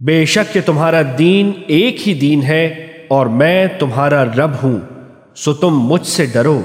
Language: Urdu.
بے شک کہ تمہارا دین ایک ہی دین ہے اور میں تمہارا رب ہوں، سو تم مجھ سے ڈرو۔